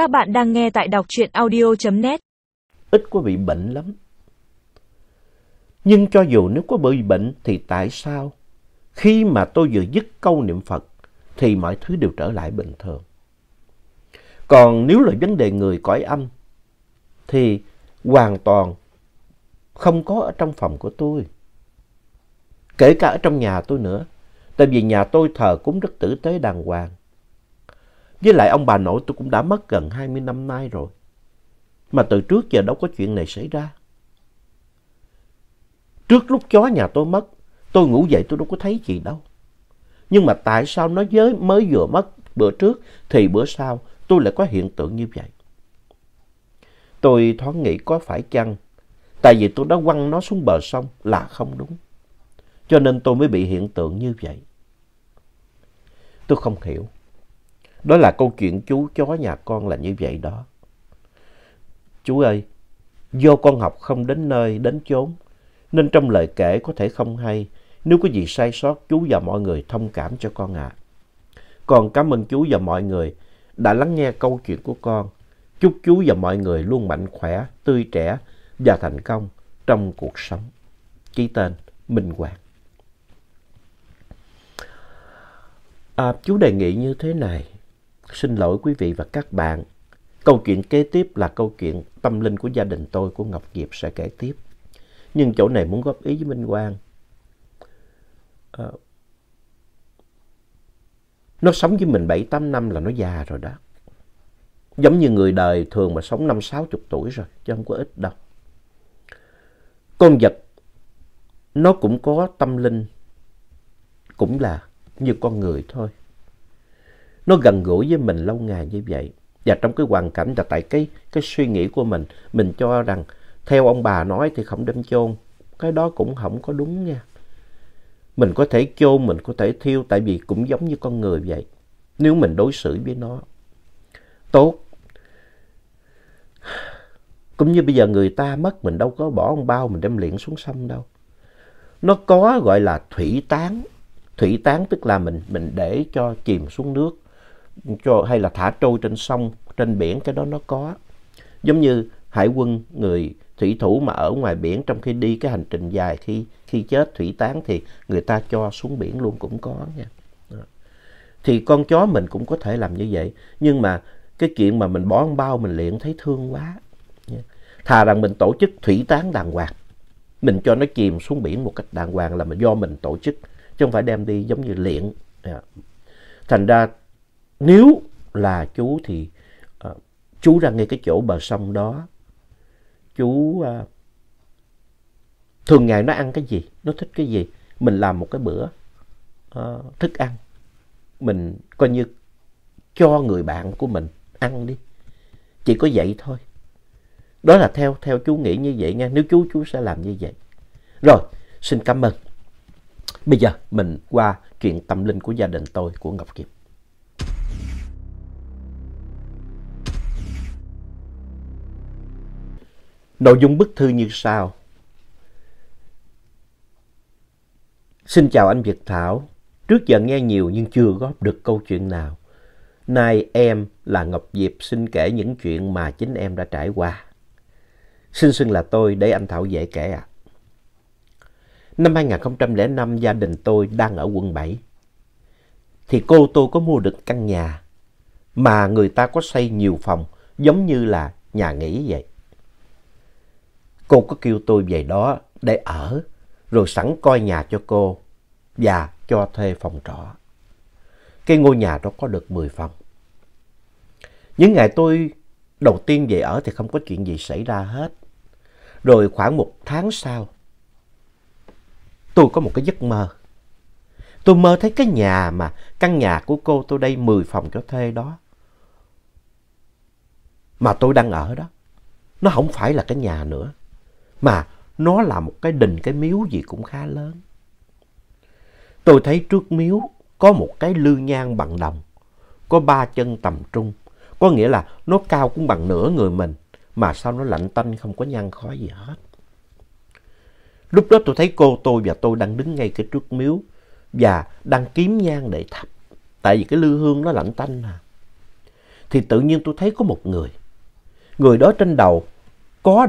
Các bạn đang nghe tại đọc truyện audio.net. Ít có bị bệnh lắm. Nhưng cho dù nếu có bị bệnh thì tại sao khi mà tôi vừa dứt câu niệm Phật thì mọi thứ đều trở lại bình thường. Còn nếu là vấn đề người cõi âm thì hoàn toàn không có ở trong phòng của tôi. Kể cả ở trong nhà tôi nữa. Tại vì nhà tôi thờ cúng rất tử tế đàng hoàng. Với lại ông bà nội tôi cũng đã mất gần 20 năm nay rồi. Mà từ trước giờ đâu có chuyện này xảy ra. Trước lúc chó nhà tôi mất, tôi ngủ dậy tôi đâu có thấy gì đâu. Nhưng mà tại sao nó giới mới vừa mất bữa trước thì bữa sau tôi lại có hiện tượng như vậy? Tôi thoáng nghĩ có phải chăng tại vì tôi đã quăng nó xuống bờ sông là không đúng. Cho nên tôi mới bị hiện tượng như vậy. Tôi không hiểu. Đó là câu chuyện chú chó nhà con là như vậy đó. Chú ơi, do con học không đến nơi, đến chốn, nên trong lời kể có thể không hay. Nếu có gì sai sót, chú và mọi người thông cảm cho con ạ. À. Con cảm ơn chú và mọi người đã lắng nghe câu chuyện của con. Chúc chú và mọi người luôn mạnh khỏe, tươi trẻ và thành công trong cuộc sống. Ký tên Minh Hoàng. À, chú đề nghị như thế này. Xin lỗi quý vị và các bạn. Câu chuyện kế tiếp là câu chuyện tâm linh của gia đình tôi, của Ngọc Diệp sẽ kể tiếp. Nhưng chỗ này muốn góp ý với Minh Quang. À, nó sống với mình 7-8 năm là nó già rồi đó. Giống như người đời thường mà sống 5-60 tuổi rồi, chứ không có ít đâu. Con vật, nó cũng có tâm linh, cũng là như con người thôi. Nó gần gũi với mình lâu ngày như vậy. Và trong cái hoàn cảnh là tại cái, cái suy nghĩ của mình, mình cho rằng theo ông bà nói thì không đem chôn. Cái đó cũng không có đúng nha. Mình có thể chôn, mình có thể thiêu tại vì cũng giống như con người vậy. Nếu mình đối xử với nó tốt. Cũng như bây giờ người ta mất mình đâu có bỏ ông bao mình đem liền xuống sông đâu. Nó có gọi là thủy tán. Thủy tán tức là mình mình để cho chìm xuống nước cho hay là thả trôi trên sông, trên biển cái đó nó có. Giống như hải quân người thủy thủ mà ở ngoài biển trong khi đi cái hành trình dài khi khi chết thủy tán thì người ta cho xuống biển luôn cũng có nha. Thì con chó mình cũng có thể làm như vậy, nhưng mà cái chuyện mà mình bỏ ăn bao mình luyện thấy thương quá. Thà rằng mình tổ chức thủy tán đàng hoàng. Mình cho nó chìm xuống biển một cách đàng hoàng là mình do mình tổ chức, chứ không phải đem đi giống như luyện dạ. Thành ra nếu là chú thì uh, chú ra ngay cái chỗ bờ sông đó. Chú uh, thường ngày nó ăn cái gì, nó thích cái gì. Mình làm một cái bữa uh, thức ăn. Mình coi như cho người bạn của mình ăn đi. Chỉ có vậy thôi. Đó là theo theo chú nghĩ như vậy nha. Nếu chú, chú sẽ làm như vậy. Rồi, xin cảm ơn. Bây giờ mình qua chuyện tâm linh của gia đình tôi, của Ngọc Kiệt. Nội dung bức thư như sau. Xin chào anh Việt Thảo. Trước giờ nghe nhiều nhưng chưa góp được câu chuyện nào. Nay em là Ngọc Diệp xin kể những chuyện mà chính em đã trải qua. Xin xưng là tôi để anh Thảo dễ kể ạ. À. Năm 2005 gia đình tôi đang ở quận 7. Thì cô tôi có mua được căn nhà mà người ta có xây nhiều phòng giống như là nhà nghỉ vậy. Cô có kêu tôi về đó để ở, rồi sẵn coi nhà cho cô và cho thuê phòng trọ. Cái ngôi nhà đó có được 10 phòng. Những ngày tôi đầu tiên về ở thì không có chuyện gì xảy ra hết. Rồi khoảng một tháng sau, tôi có một cái giấc mơ. Tôi mơ thấy cái nhà mà, căn nhà của cô tôi đây 10 phòng cho thuê đó. Mà tôi đang ở đó. Nó không phải là cái nhà nữa. Mà nó là một cái đình, cái miếu gì cũng khá lớn. Tôi thấy trước miếu có một cái lư nhang bằng đồng, có ba chân tầm trung. Có nghĩa là nó cao cũng bằng nửa người mình, mà sao nó lạnh tanh không có nhăn khói gì hết. Lúc đó tôi thấy cô tôi và tôi đang đứng ngay cái trước miếu và đang kiếm nhang để thắp. Tại vì cái lư hương nó lạnh tanh mà. thì tự nhiên tôi thấy có một người. Người đó trên đầu có